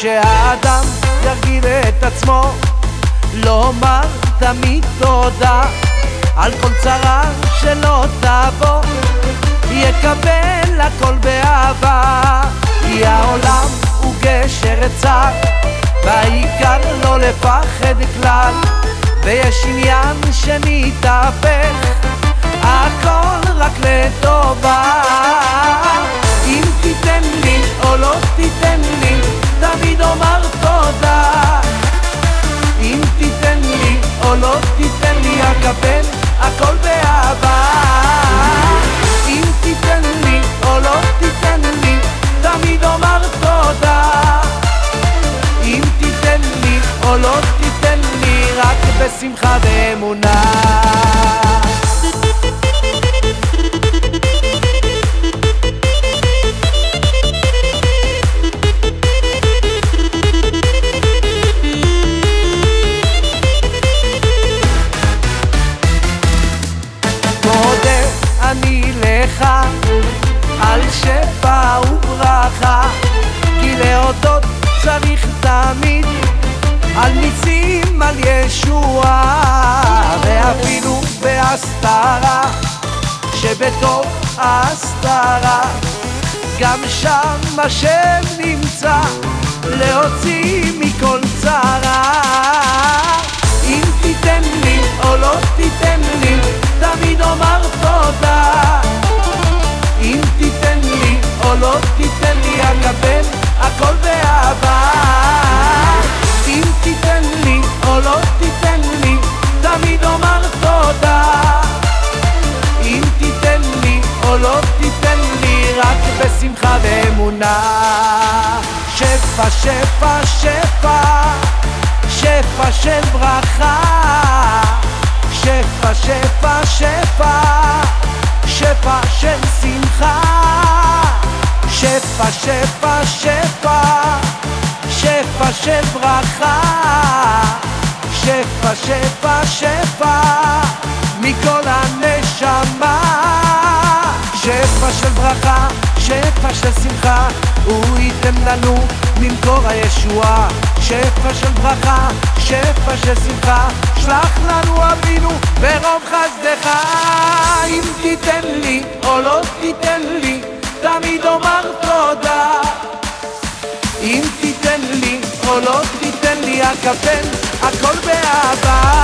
שהאדם ירגיל את עצמו. לומר תמיד תודה על כל צרה שלא תבוא יקבל הכל באהבה. כי העולם הוא גשר עצה והעיקר לא לפחד כלל. ויש עניין שמתהפך הכל רק לטובה. אם תיתן לי או לא תיתן בשמחה ואמונה. על שפע וברכה כי להודות צריך תמיד על ניסים, על ישועה ואפילו בהסתרה שבתוך ההסתרה גם שם השם נמצא שפע שפע שפע שפע של ברכה. שפע שפע שפע שפע של שמחה. שפע שפע שפע שפע של ברכה. שפע שפע שפע מכל הנשמה. שפע של ברכה שפע של שמחה הוא ייתן לנו ממקור הישועה. שפע של ברכה שפע של שמחה. שלח לנו אבינו ברוב חסדך. אם תיתן לי או לא תיתן לי תמיד אומר תודה. אם תיתן לי או לא תיתן לי אקבל הכל באהבה